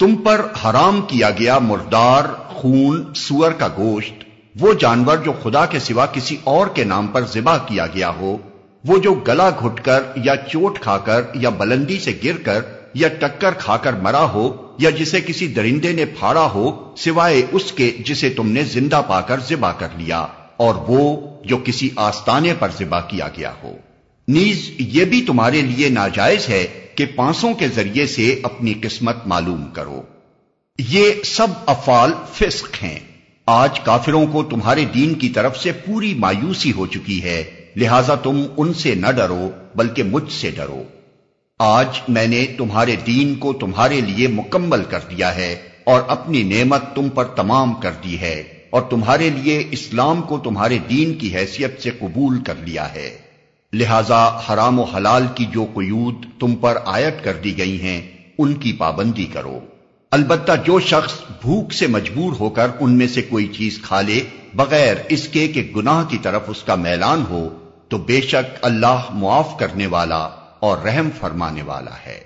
تم پر حرام کیا گیا مردار، خون، سور کا گوشت، وہ جانور جو خدا کے سوا کسی اور کے نام پر ذبح کیا گیا ہو، وہ جو گلا گھٹ کر یا چوٹ کھا کر یا بلندی سے گر کر یا ٹکر کھا کر مرا ہو یا جسے کسی درندے نے پھاڑا ہو، سوائے اس کے جسے تم نے زندہ پا کر ذبح کر لیا، اور وہ جو کسی آستانے پر ذبح کیا گیا ہو۔ نیز یہ بھی تمہارے لیے ناجائز ہے کہ پانسوں کے ذریعے سے اپنی قسمت معلوم کرو۔ یہ سب افعال فسق ہیں۔ آج کافروں کو تمہارے دین کی طرف سے پوری مایوسی ہو چکی ہے۔ لہذا تم ان سے نہ ڈرو، بلکہ مجھ سے ڈرو۔ آج میں نے تمہارے دین کو تمہارے لیے مکمل کر دیا ہے اور اپنی نعمت تم پر تمام کر دی ہے اور تمہارے لیے اسلام کو تمہارے دین کی حیثیت سے قبول کر لیا ہے۔ لہذا حرام و حلال کی جو قیود تم پر آیت کر دی گئی ہیں، ان کی پابندی کرو۔ البتہ جو شخص بھوک سے مجبور ہو کر ان میں سے کوئی چیز کھا لے، بغیر اس کے کہ گناہ کی طرف اس کا میلان ہو، تو بے شک اللہ معاف کرنے والا اور رحم فرمانے والا ہے۔